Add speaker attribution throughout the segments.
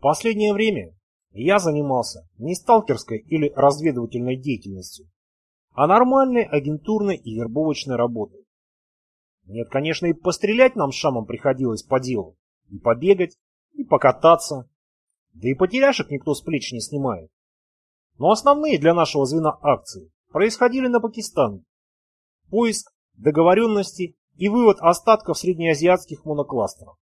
Speaker 1: последнее время я занимался не сталкерской или разведывательной деятельностью, а нормальной агентурной и вербовочной работой. Нет, конечно, и пострелять нам Шамом приходилось по делу, и побегать, и покататься, да и потеряшек никто с плеч не снимает. Но основные для нашего звена акции происходили на Пакистане. Поиск, договоренности и вывод остатков среднеазиатских монокластеров.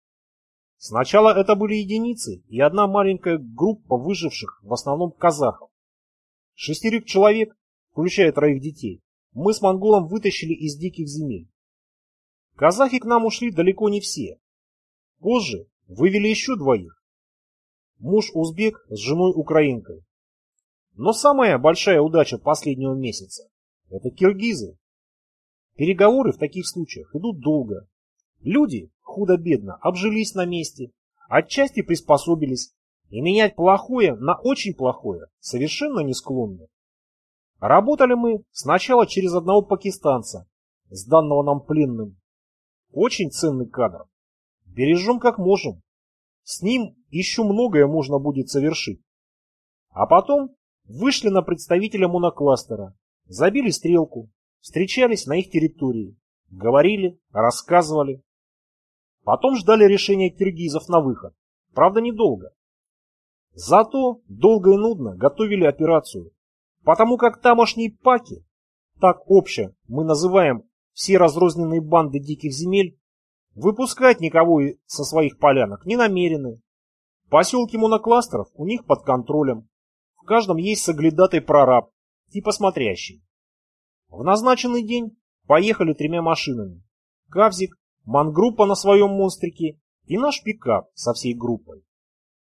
Speaker 1: Сначала это были единицы и одна маленькая группа выживших, в основном казахов. Шестерых человек, включая троих детей, мы с монголом вытащили из диких земель. Казахи к нам ушли далеко не все. Позже вывели еще двоих. Муж узбек с женой украинкой. Но самая большая удача последнего месяца – это киргизы. Переговоры в таких случаях идут долго. Люди, худо-бедно, обжились на месте, отчасти приспособились, и менять плохое на очень плохое совершенно не склонны. Работали мы сначала через одного пакистанца, сданного нам пленным. Очень ценный кадр. Бережем как можем. С ним еще многое можно будет совершить. А потом вышли на представителя монокластера, забили стрелку, встречались на их территории, говорили, рассказывали. Потом ждали решения киргизов на выход. Правда, недолго. Зато долго и нудно готовили операцию, потому как тамошние паки, так обще мы называем все разрозненные банды диких земель, выпускать никого со своих полянок не намерены. Поселки монокластеров у них под контролем. В каждом есть соглядатый прораб, типа смотрящий. В назначенный день поехали тремя машинами. Кавзик, мангруппа на своем монстрике и наш пикап со всей группой.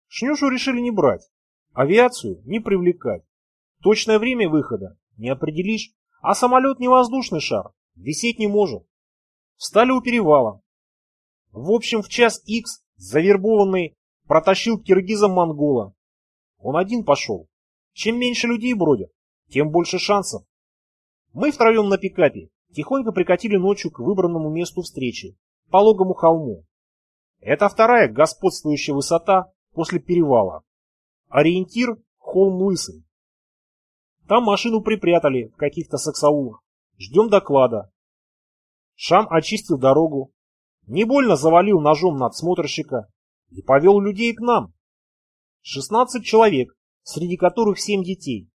Speaker 1: Шнюшу решили не брать, авиацию не привлекать. Точное время выхода не определишь, а самолет не воздушный шар, висеть не может. Встали у перевала. В общем, в час икс завербованный протащил киргизам монгола. Он один пошел. Чем меньше людей бродят, тем больше шансов. Мы втроем на пикапе тихонько прикатили ночью к выбранному месту встречи, пологому холму. Это вторая господствующая высота после перевала. Ориентир – холм Лысый. Там машину припрятали в каких-то саксаулах. Ждем доклада. Шам очистил дорогу, не больно завалил ножом надсмотрщика и повел людей к нам. 16 человек, среди которых 7 детей.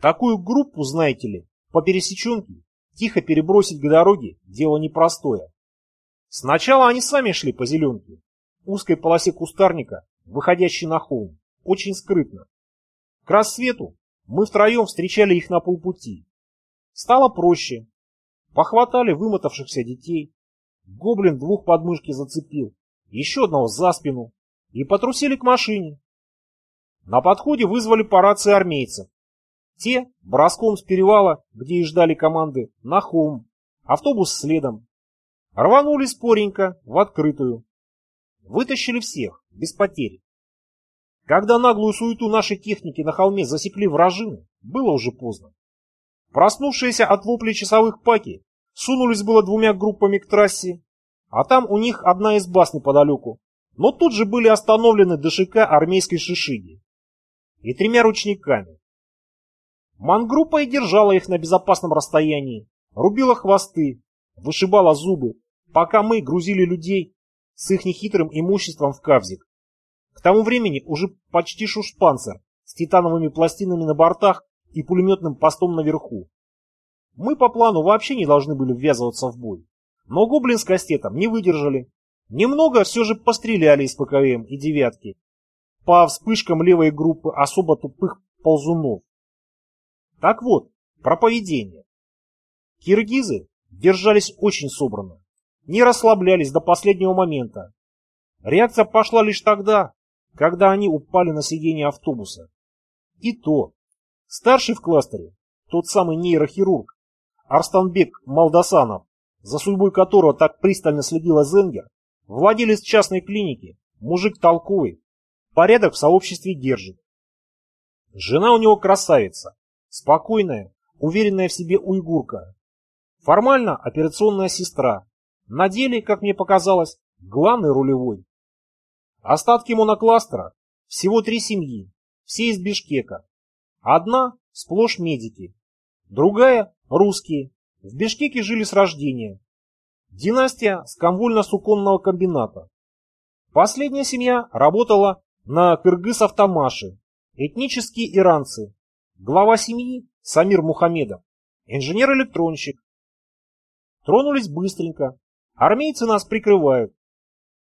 Speaker 1: Такую группу, знаете ли, по пересеченке тихо перебросить к дороге – дело непростое. Сначала они сами шли по зеленке, узкой полосе кустарника, выходящей на холм, очень скрытно. К рассвету мы втроем встречали их на полпути. Стало проще. Похватали вымотавшихся детей. Гоблин двух подмышки зацепил, еще одного за спину и потрусили к машине. На подходе вызвали по рации армейцев. Те броском с перевала, где и ждали команды, на холм, автобус следом. Рванули споренько в открытую. Вытащили всех, без потерь. Когда наглую суету нашей техники на холме засекли вражины, было уже поздно. Проснувшиеся от воплей часовых паки сунулись было двумя группами к трассе, а там у них одна из баз неподалеку, но тут же были остановлены ДШК армейской шишиги и тремя ручниками. Мангруппа и держала их на безопасном расстоянии, рубила хвосты, вышибала зубы, пока мы грузили людей с их нехитрым имуществом в Кавзик. К тому времени уже почти шушпанцер с титановыми пластинами на бортах и пулеметным постом наверху. Мы по плану вообще не должны были ввязываться в бой. Но гоблин с кастетом не выдержали. Немного все же постреляли из ПКМ и девятки. По вспышкам левой группы особо тупых ползунов. Так вот, про поведение. Киргизы держались очень собранно. Не расслаблялись до последнего момента. Реакция пошла лишь тогда, когда они упали на сиденье автобуса. И то. Старший в кластере, тот самый нейрохирург, Арстанбек Малдасанов, за судьбой которого так пристально следила Зенгер, владелец частной клиники, мужик толковый, порядок в сообществе держит. Жена у него красавица, спокойная, уверенная в себе уйгурка. Формально операционная сестра, на деле, как мне показалось, главный рулевой. Остатки монокластера всего три семьи, все из Бишкека. Одна – сплошь медики, другая – русские, в Бишкеке жили с рождения. Династия с комвольно-суконного комбината. Последняя семья работала на Кыргыз-Автомаше, этнические иранцы, глава семьи Самир Мухамедов, инженер-электронщик. Тронулись быстренько, армейцы нас прикрывают.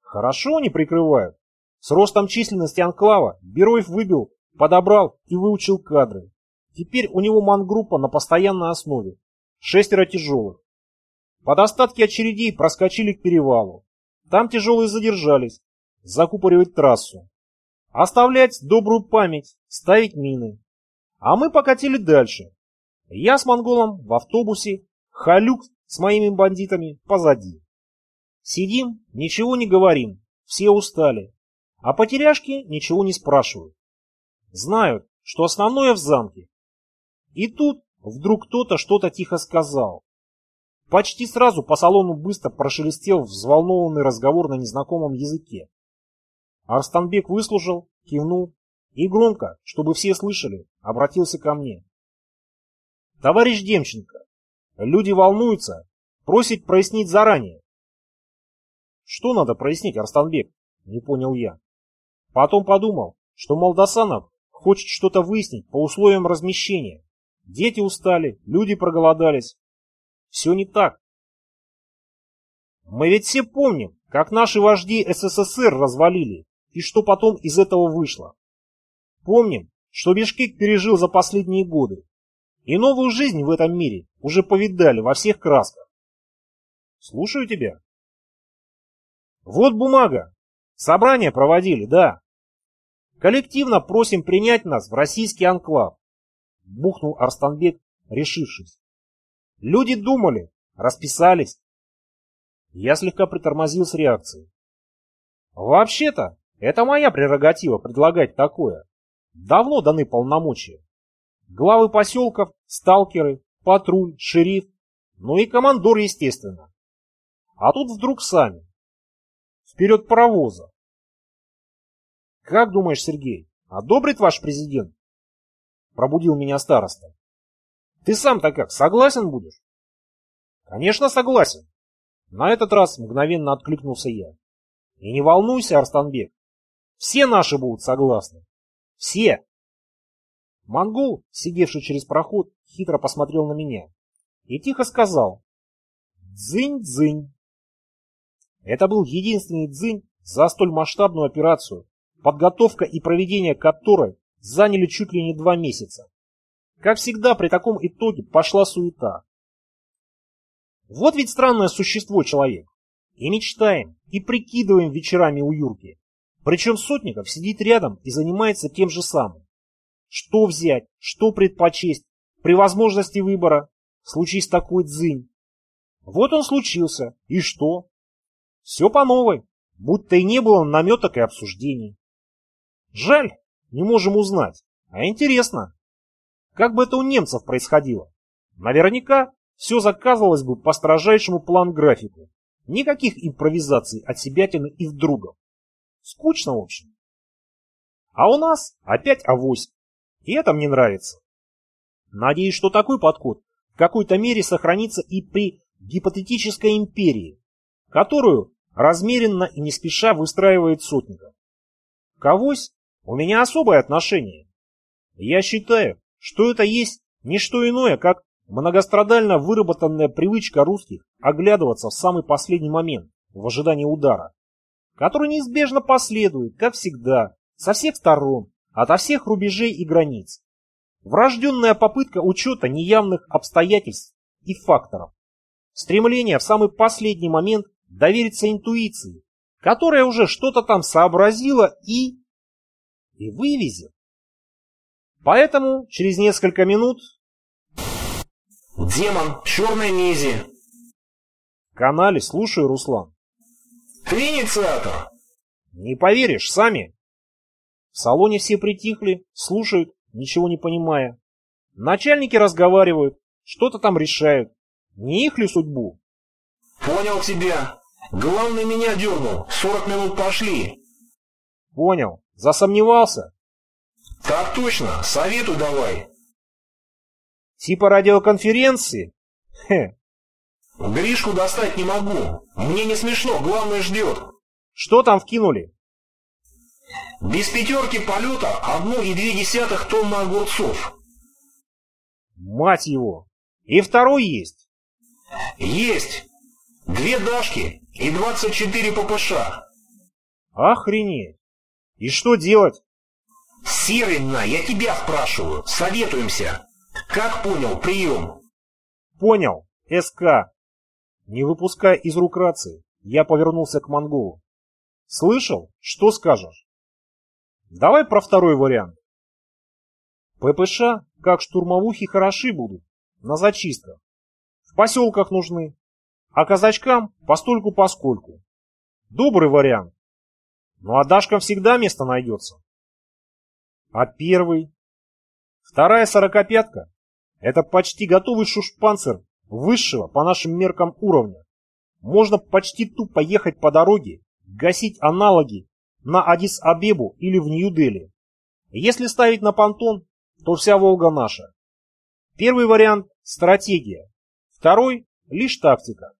Speaker 1: Хорошо они прикрывают. С ростом численности анклава Бероев выбил, подобрал и выучил кадры. Теперь у него мангруппа на постоянной основе. Шестеро тяжелых. Под остатки очередей проскочили к перевалу. Там тяжелые задержались. Закупоривать трассу. Оставлять добрую память, ставить мины. А мы покатили дальше. Я с монголом в автобусе, Халюк с моими бандитами позади. Сидим, ничего не говорим, все устали. А потеряшки ничего не спрашивают. Знают, что основное в замке. И тут вдруг кто-то что-то тихо сказал. Почти сразу по салону быстро прошелестел взволнованный разговор на незнакомом языке. Арстанбек выслушал, кивнул и громко, чтобы все слышали, обратился ко мне. «Товарищ Демченко, люди волнуются, просят прояснить заранее». «Что надо прояснить, Арстанбек?» — не понял я. Потом подумал, что Молдосанов хочет что-то выяснить по условиям размещения. Дети устали, люди проголодались. Все не так. Мы ведь все помним, как наши вожди СССР развалили, и что потом из этого вышло. Помним, что Бишкек пережил за последние годы, и новую жизнь в этом мире уже повидали во всех красках. Слушаю тебя. Вот бумага. Собрание проводили, да. Коллективно просим принять нас в российский анклав. Бухнул Арстанбек, решившись. Люди думали, расписались. Я слегка притормозил с реакцией. Вообще-то, это моя прерогатива предлагать такое. Давно даны полномочия. Главы поселков, сталкеры, патруль, шериф, ну и командор, естественно. А тут вдруг сами. Вперед паровоза. Как думаешь, Сергей, одобрит ваш президент? Пробудил меня староста. Ты сам-то как, согласен будешь? Конечно, согласен. На этот раз мгновенно откликнулся я. И не волнуйся, Арстанбек, все наши будут согласны. Все. Монгол, сидевший через проход, хитро посмотрел на меня и тихо сказал «Дзынь-дзынь». Это был единственный дзынь за столь масштабную операцию, подготовка и проведение которой заняли чуть ли не два месяца. Как всегда, при таком итоге пошла суета. Вот ведь странное существо человек. И мечтаем, и прикидываем вечерами у Юрки, причем Сотников сидит рядом и занимается тем же самым. Что взять, что предпочесть, при возможности выбора, случись такой дзынь. Вот он случился, и что? Все по новой, будто и не было наметок и обсуждений. Жаль, не можем узнать, а интересно. Как бы это у немцев происходило? Наверняка все заказывалось бы по строжайшему план-графику. Никаких импровизаций от себятины и вдругов. Скучно, в общем. А у нас опять авось. И это мне нравится. Надеюсь, что такой подход в какой-то мере сохранится и при гипотетической империи, которую размеренно и не спеша выстраивает Сотников. К авось у меня особое отношение. Я считаю, что это есть не что иное, как многострадально выработанная привычка русских оглядываться в самый последний момент в ожидании удара который неизбежно последует, как всегда, со всех сторон, ото всех рубежей и границ. Врожденная попытка учета неявных обстоятельств и факторов. Стремление в самый последний момент довериться интуиции, которая уже что-то там сообразила и... и вывезет. Поэтому через несколько минут...
Speaker 2: Демон, черной низи.
Speaker 1: Канале, слушаю, Руслан.
Speaker 2: Ты инициатор?
Speaker 1: Не поверишь, сами. В салоне все притихли, слушают, ничего не понимая. Начальники разговаривают, что-то там решают. Не их ли судьбу?
Speaker 2: Понял тебя. Главный меня дернул. Сорок минут пошли.
Speaker 1: Понял. Засомневался?
Speaker 2: Так точно, советуй давай.
Speaker 1: Типа радиоконференции? Хе.
Speaker 2: Гришку достать не могу. Мне не смешно, главное ждет.
Speaker 1: Что там вкинули?
Speaker 2: Без пятерки полета одну и две десятых тонны огурцов.
Speaker 1: Мать его! И второй есть?
Speaker 2: Есть. Две Дашки и 24 ППШ.
Speaker 1: Охренеть! И что делать?
Speaker 2: Серина, я тебя спрашиваю. Советуемся. Как понял, прием?
Speaker 1: Понял. СК. Не выпуская из рук рации, я повернулся к монголу. Слышал? Что скажешь? Давай про второй вариант. ППШ, как штурмовухи, хороши будут. На зачистках. В поселках нужны. А казачкам постольку поскольку. Добрый вариант. Ну а Дашкам всегда место найдется. А первый? Вторая сорокопятка – это почти готовый шушпанцер высшего по нашим меркам уровня. Можно почти тупо ехать по дороге, гасить аналоги на Адис-Абебу или в Нью-Дели. Если ставить на понтон, то вся Волга наша. Первый вариант – стратегия. Второй – лишь тактика.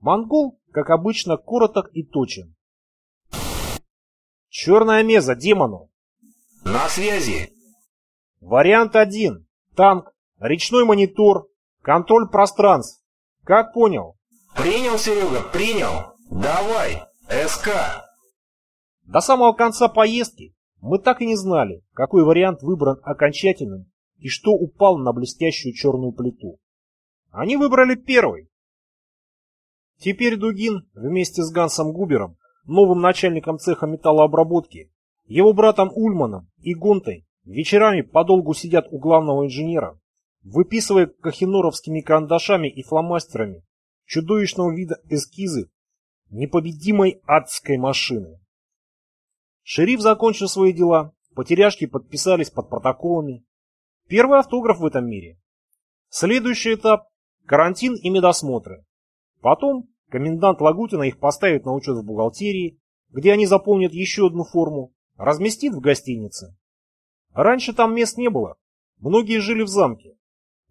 Speaker 1: Монгол, как обычно, короток и точен. Черная меза демону.
Speaker 2: На связи.
Speaker 1: Вариант один. Танк, речной монитор, контроль пространств. Как понял?
Speaker 2: Принял, Серега, принял. Давай, СК.
Speaker 1: До самого конца поездки мы так и не знали, какой вариант выбран окончательным и что упал на блестящую черную плиту. Они выбрали первый. Теперь Дугин вместе с Гансом Губером, новым начальником цеха металлообработки, его братом Ульманом и Гонтой вечерами подолгу сидят у главного инженера, выписывая кахиноровскими карандашами и фломастерами чудовищного вида эскизы непобедимой адской машины. Шериф закончил свои дела, потеряшки подписались под протоколами. Первый автограф в этом мире. Следующий этап – карантин и медосмотры. Потом комендант Лагутина их поставит на учет в бухгалтерии, где они заполнят еще одну форму, разместит в гостинице. Раньше там мест не было, многие жили в замке,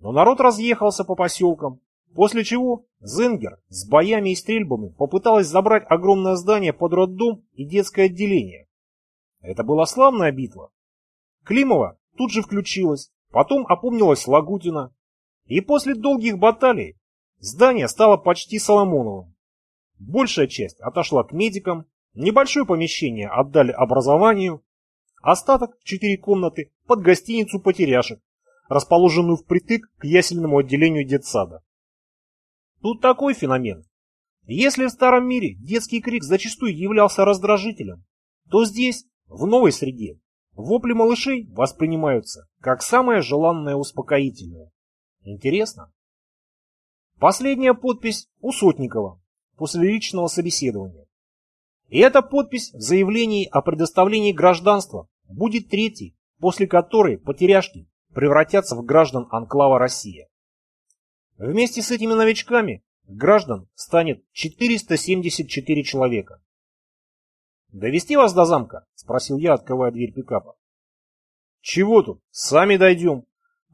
Speaker 1: но народ разъехался по поселкам, после чего Зенгер с боями и стрельбами попыталась забрать огромное здание под роддом и детское отделение. Это была славная битва. Климова тут же включилась, потом опомнилась Лагутина, и после долгих баталий здание стало почти Соломоновым. Большая часть отошла к медикам, небольшое помещение отдали образованию, остаток, четыре комнаты, под гостиницу потеряшек, расположенную впритык к ясельному отделению детсада. Тут такой феномен. Если в старом мире детский крик зачастую являлся раздражителем, то здесь в новой среде вопли малышей воспринимаются как самое желанное успокоительное. Интересно. Последняя подпись у Сотникова после личного собеседования. И эта подпись в заявлении о предоставлении гражданства будет третьей, после которой потеряшки превратятся в граждан анклава Россия. Вместе с этими новичками граждан станет 474 человека. «Довести вас до замка?» – спросил я, открывая дверь пикапа. «Чего тут? Сами дойдем.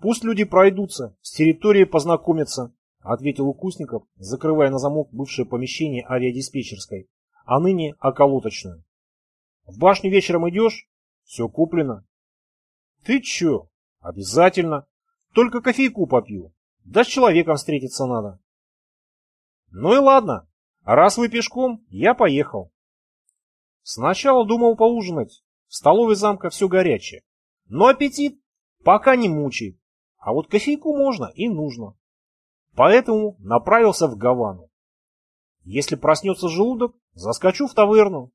Speaker 1: Пусть люди пройдутся, с территорией познакомятся», – ответил Укусников, закрывая на замок бывшее помещение авиадиспетчерской, а ныне околоточную. «В башню вечером идешь? Все куплено». «Ты че? Обязательно. Только кофейку попью. Да с человеком встретиться надо». «Ну и ладно. Раз вы пешком, я поехал. Сначала думал поужинать. В столовой замка все горячее. Но аппетит пока не мучает. А вот кофейку можно и нужно. Поэтому направился в Гавану. Если проснется желудок, заскочу в таверну.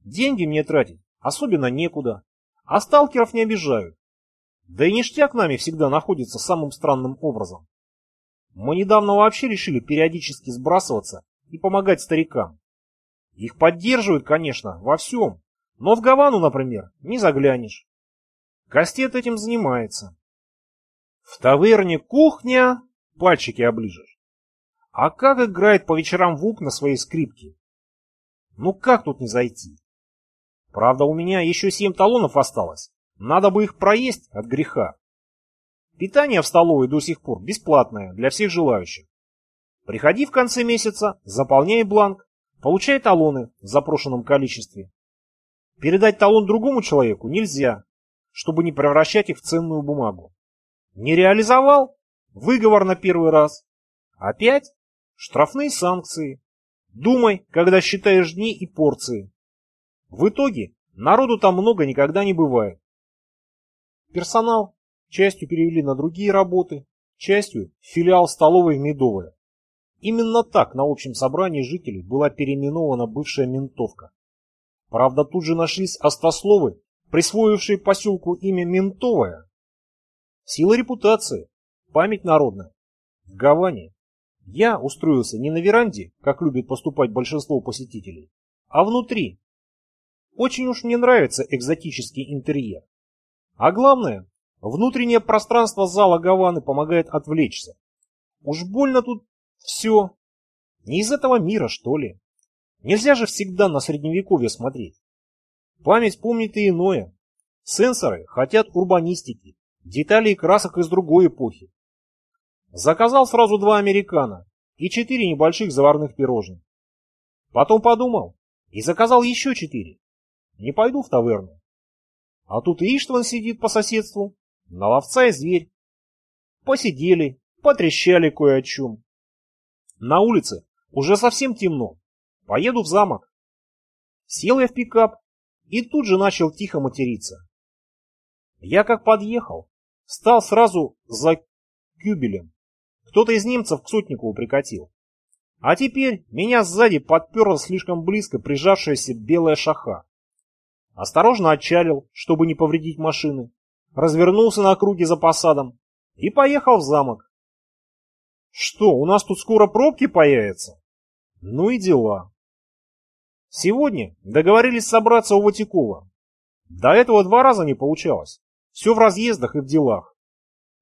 Speaker 1: Деньги мне тратить особенно некуда. А сталкеров не обижают. Да и ништяк нами всегда находится самым странным образом. Мы недавно вообще решили периодически сбрасываться и помогать старикам. Их поддерживают, конечно, во всем, но в Гавану, например, не заглянешь. Кастет этим занимается. В таверне кухня, пальчики оближешь. А как играет по вечерам Вук на своей скрипке? Ну как тут не зайти? Правда, у меня еще семь талонов осталось. Надо бы их проесть от греха. Питание в столовой до сих пор бесплатное для всех желающих. Приходи в конце месяца, заполняй бланк, получай талоны в запрошенном количестве. Передать талон другому человеку нельзя, чтобы не превращать их в ценную бумагу. Не реализовал? Выговор на первый раз. Опять? Штрафные санкции. Думай, когда считаешь дни и порции. В итоге народу там много никогда не бывает. Персонал частью перевели на другие работы, частью филиал столовой в Медовое. Именно так на общем собрании жителей была переименована бывшая ментовка. Правда, тут же нашлись острословы, присвоившие поселку имя Ментовое. Сила репутации, память народная. В Гаване я устроился не на веранде, как любит поступать большинство посетителей, а внутри. Очень уж мне нравится экзотический интерьер. А главное, внутреннее пространство зала Гаваны помогает отвлечься. Уж больно тут все. Не из этого мира, что ли? Нельзя же всегда на средневековье смотреть. Память помнит и иное. Сенсоры хотят урбанистики, деталей и красок из другой эпохи. Заказал сразу два американо и четыре небольших заварных пирожных. Потом подумал и заказал еще четыре. Не пойду в таверну. А тут и Иштван сидит по соседству, на ловца и зверь. Посидели, потрещали кое о чем. На улице уже совсем темно. Поеду в замок. Сел я в пикап и тут же начал тихо материться. Я как подъехал, стал сразу за кюбелем. Кто-то из немцев к Сотникову прикатил. А теперь меня сзади подперла слишком близко прижавшаяся белая шаха. Осторожно отчалил, чтобы не повредить машины, развернулся на круге за посадом и поехал в замок. Что, у нас тут скоро пробки появятся? Ну и дела. Сегодня договорились собраться у Ватикова. До этого два раза не получалось. Все в разъездах и в делах.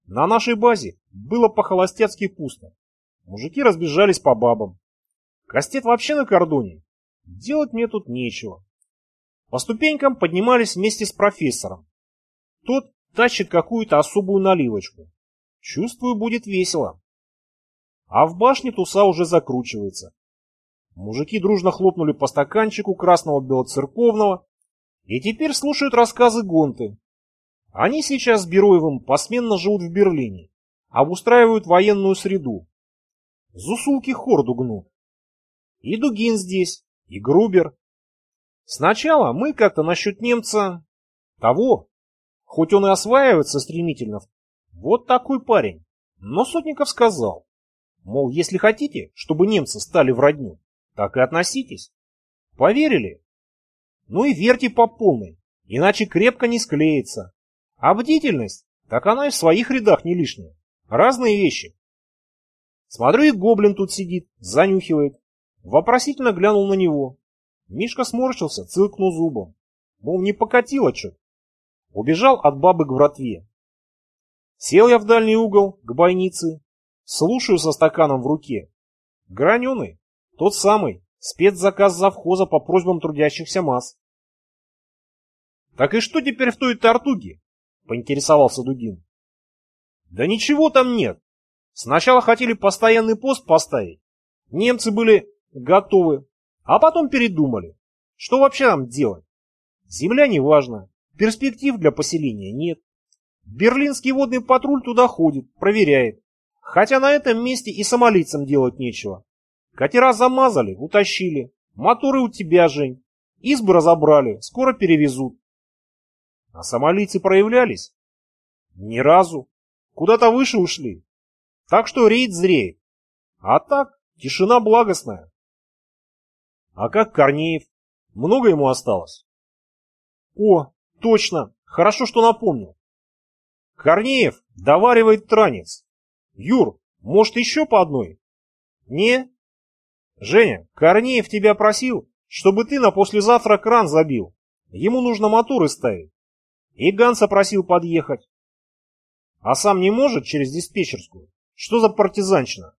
Speaker 1: На нашей базе было по-холостяцки пусто. Мужики разбежались по бабам. Кастет вообще на кордоне. Делать мне тут нечего. По ступенькам поднимались вместе с профессором. Тот тащит какую-то особую наливочку. Чувствую, будет весело. А в башне туса уже закручивается. Мужики дружно хлопнули по стаканчику красного белоцерковного и теперь слушают рассказы Гонты. Они сейчас с Бероевым посменно живут в Берлине, обустраивают военную среду. Зусулки хорду гнут. И Дугин здесь, и Грубер. Сначала мы как-то насчет немца того, хоть он и осваивается стремительно, вот такой парень. Но Сотников сказал, мол, если хотите, чтобы немцы стали в родню, так и относитесь. Поверили? Ну и верьте по полной, иначе крепко не склеится. А бдительность, так она и в своих рядах не лишняя. Разные вещи. Смотрю, и гоблин тут сидит, занюхивает. Вопросительно глянул на него. Мишка сморщился, цылкнул зубом. Мол, не покатило что Убежал от бабы к вратве. Сел я в дальний угол, к бойнице. Слушаю со стаканом в руке. Граненый, тот самый, спецзаказ завхоза по просьбам трудящихся масс. «Так и что теперь в той тартуге?» — поинтересовался Дугин. «Да ничего там нет. Сначала хотели постоянный пост поставить. Немцы были готовы, а потом передумали. Что вообще нам делать? Земля не важна, перспектив для поселения нет. Берлинский водный патруль туда ходит, проверяет. Хотя на этом месте и самолицам делать нечего. Катера замазали, утащили. Моторы у тебя, Жень. Избы разобрали, скоро перевезут. А сомалийцы проявлялись? Ни разу. Куда-то выше ушли. Так что рейд зреет. А так, тишина благостная. А как Корнеев? Много ему осталось? О, точно, хорошо, что напомнил. Корнеев доваривает транец. Юр, может еще по одной? Не? Женя, Корнеев тебя просил, чтобы ты на послезавтра кран забил. Ему нужно моторы ставить. И Ганса просил подъехать. А сам не может через диспетчерскую. Что за партизанщина?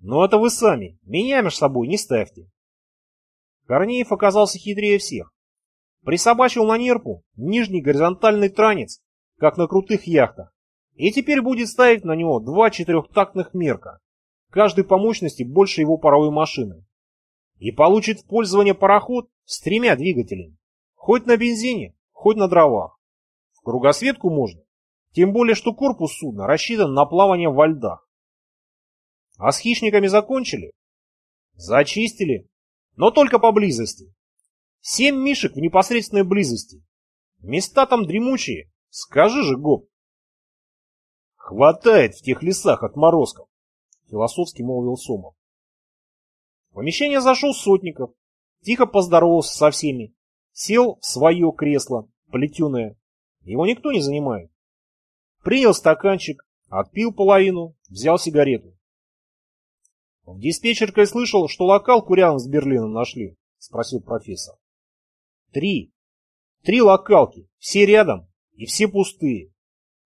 Speaker 1: Но это вы сами. Меня между собой не ставьте. Корнеев оказался хитрее всех. Присобачил на нерпу нижний горизонтальный транец, как на крутых яхтах, и теперь будет ставить на него два четырехтактных мерка, каждый по мощности больше его паровой машины. И получит в пользование пароход с тремя двигателями, хоть на бензине, хоть на дровах. В кругосветку можно, тем более что корпус судна рассчитан на плавание во льдах. А с хищниками закончили? Зачистили, но только поблизости. Семь мишек в непосредственной близости. Места там дремучие, скажи же, Гоп. Хватает в тех лесах отморозков, философски молвил Сомов. В помещение зашел Сотников, тихо поздоровался со всеми, сел в свое кресло, плетеное. Его никто не занимает. Принял стаканчик, отпил половину, взял сигарету. В диспетчеркой слышал, что локалку рядом с Берлином нашли, спросил профессор. Три. Три локалки, все рядом и все пустые.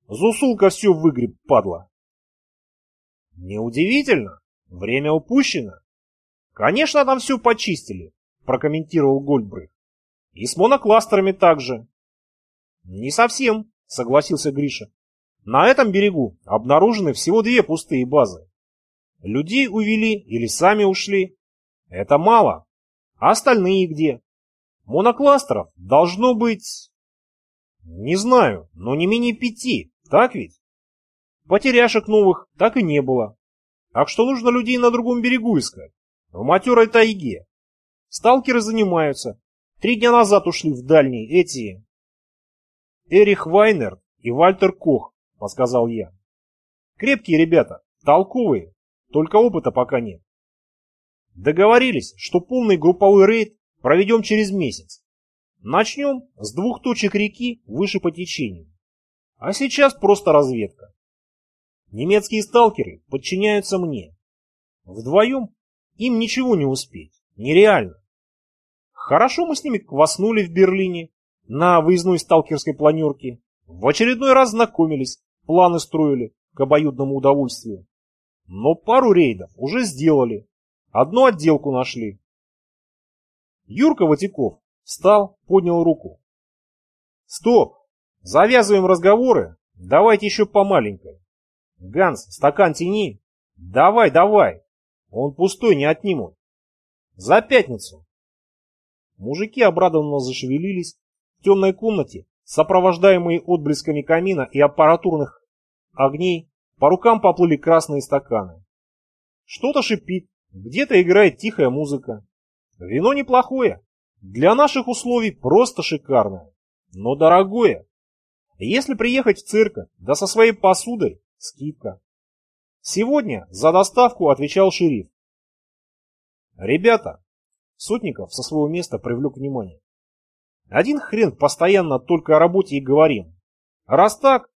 Speaker 1: Зусулка все выгреб, падла. Неудивительно, время упущено. Конечно, там все почистили, прокомментировал Гольдбрейх. И с монокластерами также. Не совсем, согласился Гриша. На этом берегу обнаружены всего две пустые базы. Людей увели или сами ушли. Это мало. А остальные где? Монокластеров должно быть... Не знаю, но не менее пяти, так ведь? Потеряшек новых так и не было. Так что нужно людей на другом берегу искать, в матерой тайге. Сталкеры занимаются. Три дня назад ушли в дальний эти... Эрих Вайнер и Вальтер Кох, подсказал я. Крепкие ребята, толковые, только опыта пока нет. Договорились, что полный групповой рейд проведем через месяц. Начнем с двух точек реки выше по течению. А сейчас просто разведка. Немецкие сталкеры подчиняются мне. Вдвоем им ничего не успеть. Нереально. Хорошо мы с ними кваснули в Берлине на выездной сталкерской планерке. В очередной раз знакомились, планы строили к обоюдному удовольствию. Но пару рейдов уже сделали. Одну отделку нашли. Юрка Ватяков встал, поднял руку. «Стоп! Завязываем разговоры. Давайте еще по маленькой. Ганс, стакан тяни. Давай, давай. Он пустой, не отнимут. За пятницу!» Мужики обрадованно зашевелились. В темной комнате, сопровождаемые отблесками камина и аппаратурных огней, по рукам поплыли красные стаканы. Что-то шипит, где-то играет тихая музыка. Вино неплохое. Для наших условий просто шикарное. Но дорогое. Если приехать в церковь, да со своей посудой, скидка. Сегодня за доставку отвечал шериф. Ребята, Сотников со своего места привлек внимание. Один хрен постоянно только о работе и говорим. Раз так,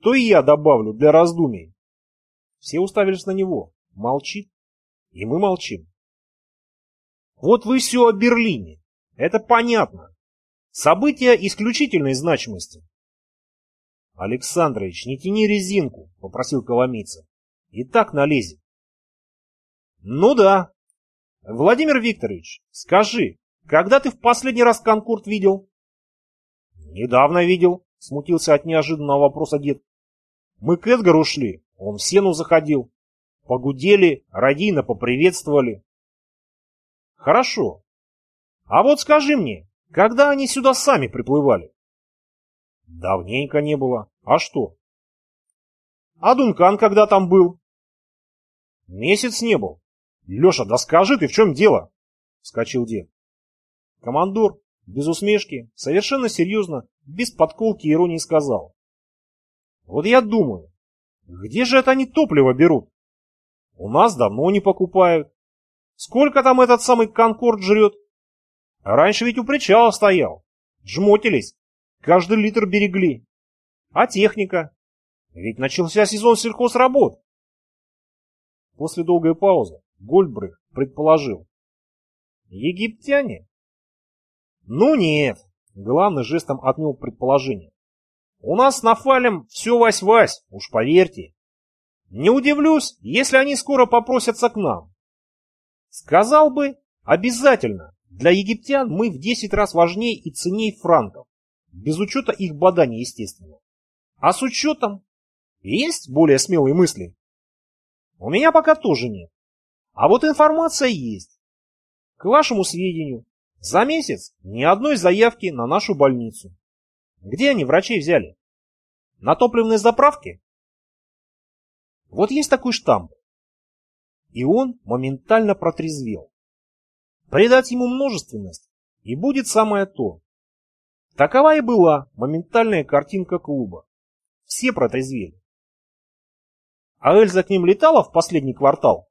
Speaker 1: то и я добавлю для раздумий. Все уставились на него. Молчит. И мы молчим. Вот вы все о Берлине. Это понятно. События исключительной значимости. Александрович, не тяни резинку, попросил Коломийцев. И так налезет. Ну да. Владимир Викторович, скажи, когда ты в последний раз Конкорд видел? Недавно видел, смутился от неожиданного вопроса дед. Мы к Эдгару шли, он в сену заходил. Погудели, радийно поприветствовали. Хорошо. А вот скажи мне, когда они сюда сами приплывали? Давненько не было. А что? А Дункан когда там был? Месяц не был. Леша, да скажи ты, в чем дело? Вскочил дед. Командор, без усмешки, совершенно серьезно, без подколки и иронии сказал. Вот я думаю, где же это они топливо берут? У нас давно не покупают. Сколько там этот самый Конкорд жрет? Раньше ведь у причала стоял. Жмотились. Каждый литр берегли. А техника? Ведь начался сезон сельхозработ. После долгой паузы Гольдбрых предположил. Египтяне? Ну нет. Главный жестом отмел предположение. У нас на Фалем все вась-вась, уж поверьте. Не удивлюсь, если они скоро попросятся к нам. Сказал бы, обязательно, Для египтян мы в 10 раз важнее и ценней франков, без учета их баданий, естественно. А с учетом есть более смелые мысли? У меня пока тоже нет. А вот информация есть. К вашему сведению, за месяц ни одной заявки на нашу больницу. Где они врачей взяли? На топливной заправке? Вот есть такой штамп. И он моментально протрезвел. Придать ему множественность, и будет самое то. Такова и была моментальная картинка клуба. Все протрезвели. А Эльза к ним летала в последний квартал?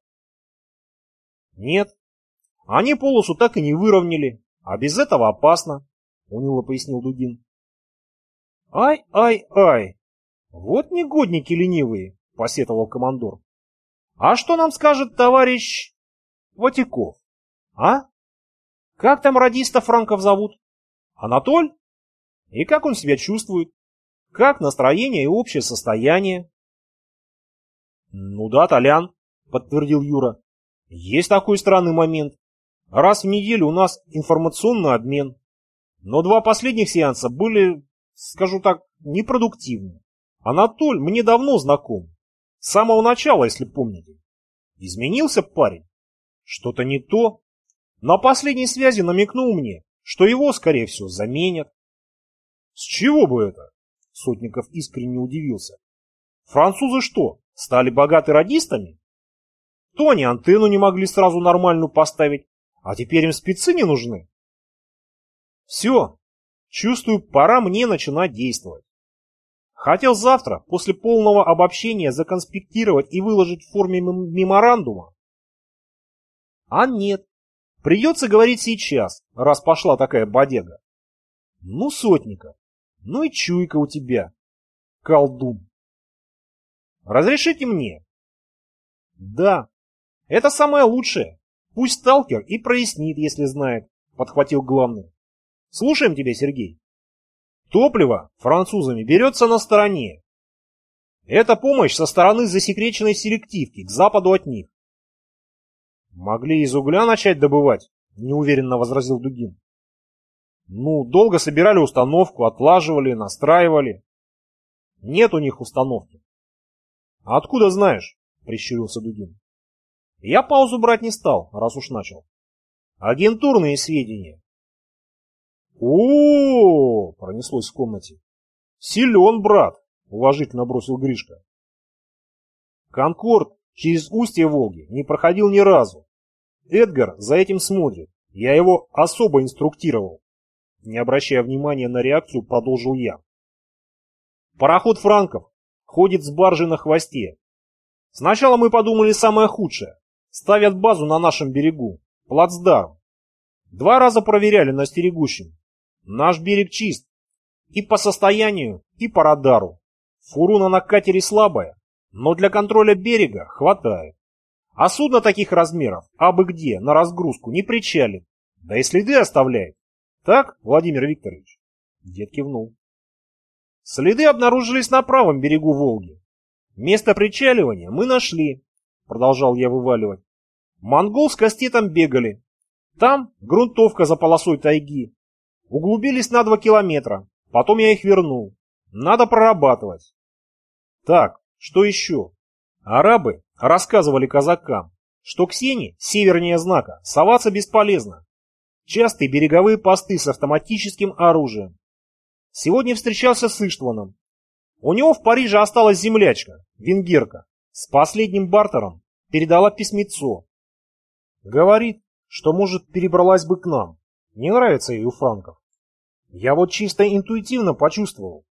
Speaker 1: Нет. Они полосу так и не выровняли, а без этого опасно, уныло пояснил Дугин. Ай-ай-ай, вот негодники ленивые, посетовал командор. А что нам скажет товарищ Ватиков? А? Как там радиста Франков зовут? Анатоль? И как он себя чувствует? Как настроение и общее состояние? Ну да, Толян, подтвердил Юра. Есть такой странный момент. Раз в неделю у нас информационный обмен. Но два последних сеанса были, скажу так, непродуктивны. Анатоль мне давно знаком. С самого начала, если помните. Изменился парень? Что-то не то? На последней связи намекнул мне, что его, скорее всего, заменят. С чего бы это? Сотников искренне удивился. Французы что, стали богаты радистами? То они антенну не могли сразу нормальную поставить, а теперь им спецы не нужны. Все, чувствую, пора мне начинать действовать. Хотел завтра, после полного обобщения, законспектировать и выложить в форме меморандума. А нет, придется говорить сейчас, раз пошла такая бодега. Ну, сотника, ну и чуйка у тебя, колдун. Разрешите мне? Да, это самое лучшее. Пусть сталкер и прояснит, если знает, подхватил главный. Слушаем тебя, Сергей. Топливо французами берется на стороне. Это помощь со стороны засекреченной селективки, к западу от них. Могли из угля начать добывать, неуверенно возразил Дугин. Ну, долго собирали установку, отлаживали, настраивали. Нет у них установки. А откуда знаешь? Прищурился Дугин. Я паузу брать не стал, раз уж начал. Агентурные сведения. О, пронеслось в комнате. Силен, брат, уважительно бросил Гришка. Конкорд через устье Волги не проходил ни разу. Эдгар за этим смотрит. Я его особо инструктировал. Не обращая внимания на реакцию, продолжил я. Пароход Франков ходит с баржи на хвосте. Сначала мы подумали самое худшее. Ставят базу на нашем берегу. Плацдарм. Два раза проверяли на стерегущем. Наш берег чист. И по состоянию, и по радару. Фуруна на катере слабая, но для контроля берега хватает. А судно таких размеров, абы где, на разгрузку не причалит. Да и следы оставляет. Так, Владимир Викторович? Дед кивнул. Следы обнаружились на правом берегу Волги. Место причаливания мы нашли, продолжал я вываливать. Монгол с кастетом бегали. Там грунтовка за полосой тайги. Углубились на два километра. Потом я их вернул. Надо прорабатывать. Так, что еще? Арабы рассказывали казакам, что к Сене, севернее знака, соваться бесполезно. Частые береговые посты с автоматическим оружием. Сегодня встречался с Иштваном. У него в Париже осталась землячка, венгерка, с последним бартером передала письмецо. Говорит, что, может, перебралась бы к нам. Не нравится ей у франков. Я вот чисто интуитивно почувствовал.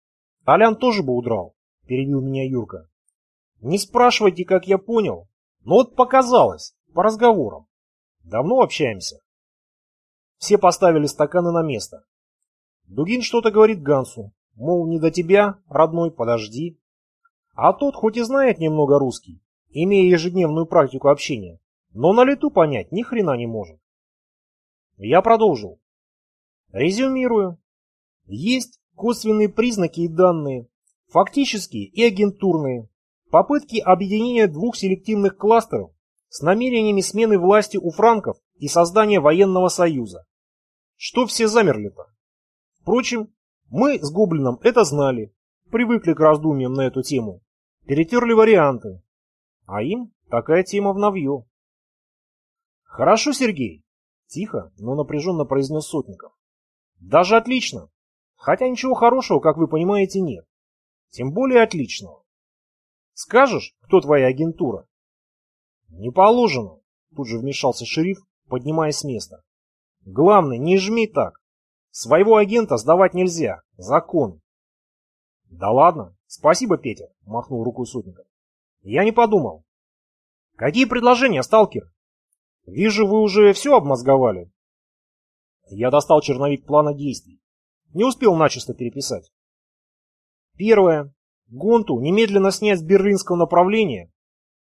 Speaker 1: Толян тоже бы удрал, перебил меня Юрка. Не спрашивайте, как я понял, но вот показалось, по разговорам. Давно общаемся. Все поставили стаканы на место. Дугин что-то говорит Гансу, мол, не до тебя, родной, подожди. А тот хоть и знает немного русский, имея ежедневную практику общения, но на лету понять ни хрена не может. Я продолжил. Резюмирую. Есть косвенные признаки и данные, фактические и агентурные, попытки объединения двух селективных кластеров с намерениями смены власти у франков и создания военного союза. Что все замерли-то? Впрочем, мы с Гоблином это знали, привыкли к раздумьям на эту тему, перетерли варианты. А им такая тема в новье. Хорошо, Сергей, тихо, но напряженно произнес Сотников. Даже отлично. Хотя ничего хорошего, как вы понимаете, нет. Тем более отличного. Скажешь, кто твоя агентура? Не положено, тут же вмешался шериф, поднимаясь с места. Главное, не жми так. Своего агента сдавать нельзя. Закон. Да ладно. Спасибо, Петя, махнул рукой сотников. Я не подумал. Какие предложения, сталкер? Вижу, вы уже все обмозговали. Я достал черновик плана действий. Не успел начисто переписать. Первое. Гонту немедленно снять с берлинского направления.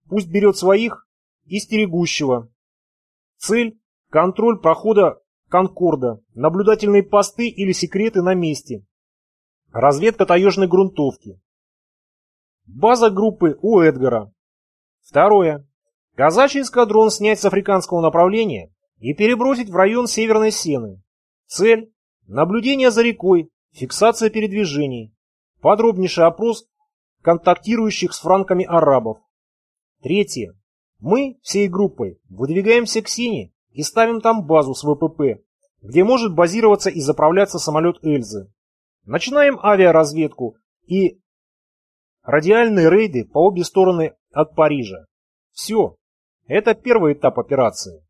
Speaker 1: Пусть берет своих и стерегущего. Цель – контроль прохода Конкорда, наблюдательные посты или секреты на месте. Разведка таежной грунтовки. База группы у Эдгара. Второе. Казачий эскадрон снять с африканского направления и перебросить в район Северной Сены. Цель – наблюдение за рекой, фиксация передвижений, подробнейший опрос контактирующих с франками арабов. Третье. Мы всей группой выдвигаемся к Сине и ставим там базу с ВПП, где может базироваться и заправляться самолет Эльзы. Начинаем авиаразведку и радиальные рейды по обе стороны от Парижа. Все. Это первый этап операции.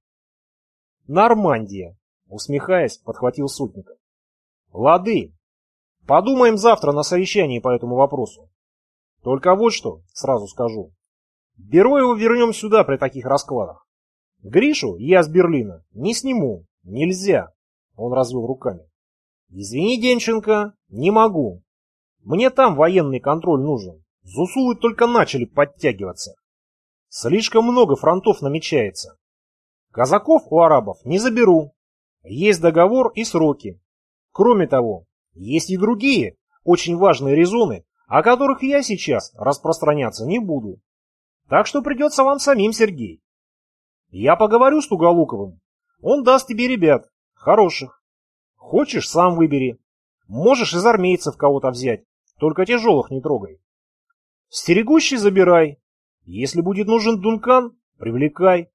Speaker 1: Нормандия, усмехаясь, подхватил Сутников. Лады. Подумаем завтра на совещании по этому вопросу. Только вот что, сразу скажу. Бероева вернем сюда при таких раскладах. Гришу я с Берлина не сниму. Нельзя. Он развел руками. Извини, Денченко, не могу. Мне там военный контроль нужен. Зусулы только начали подтягиваться. Слишком много фронтов намечается. Казаков у арабов не заберу. Есть договор и сроки. Кроме того, есть и другие, очень важные резоны, о которых я сейчас распространяться не буду. Так что придется вам самим, Сергей. Я поговорю с Туголуковым. Он даст тебе ребят. Хороших. Хочешь, сам выбери. Можешь из армейцев кого-то взять. Только тяжелых не трогай. Стерегущий забирай. Если будет нужен Дункан, привлекай.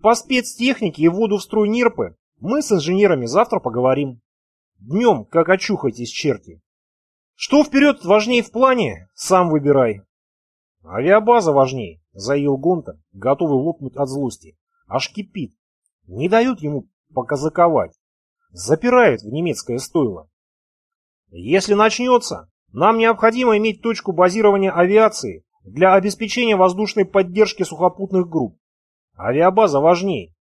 Speaker 1: По спецтехнике и вводу в строй НИРПы мы с инженерами завтра поговорим. Днем, как очухайтесь, черти. Что вперед важнее в плане, сам выбирай. Авиабаза важнее. Заявил Гонта, готовый лопнуть от злости. Аж кипит. Не дают ему показаковать. Запирают в немецкое стойло. Если начнется, нам необходимо иметь точку базирования авиации для обеспечения воздушной поддержки сухопутных групп. Авиабаза важнее.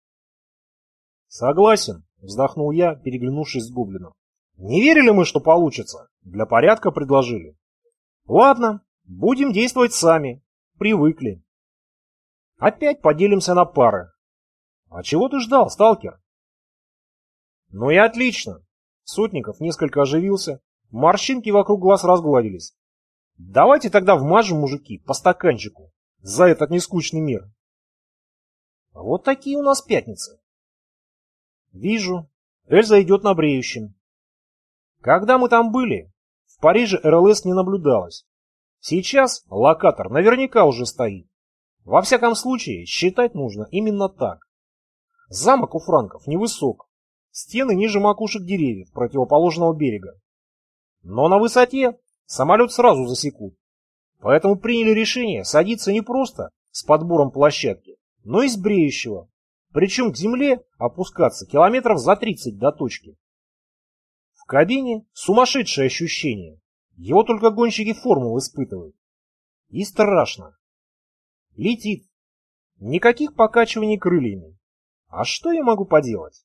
Speaker 1: Согласен, вздохнул я, переглянувшись с Гоблином. Не верили мы, что получится. Для порядка предложили. Ладно, будем действовать сами. Привыкли. Опять поделимся на пары. А чего ты ждал, сталкер? Ну и отлично. Сотников несколько оживился, морщинки вокруг глаз разгладились. Давайте тогда вмажем, мужики, по стаканчику за этот нескучный мир. Вот такие у нас пятницы. Вижу, Эльза идет на бреющем. Когда мы там были, в Париже РЛС не наблюдалось. Сейчас локатор наверняка уже стоит. Во всяком случае, считать нужно именно так. Замок у франков невысок. Стены ниже макушек деревьев противоположного берега. Но на высоте самолет сразу засекут. Поэтому приняли решение садиться не просто с подбором площадки, но и с бреющего. Причем к земле опускаться километров за 30 до точки. В кабине сумасшедшее ощущение. Его только гонщики формул испытывают. И страшно. Летит. Никаких покачиваний крыльями. А что я могу поделать?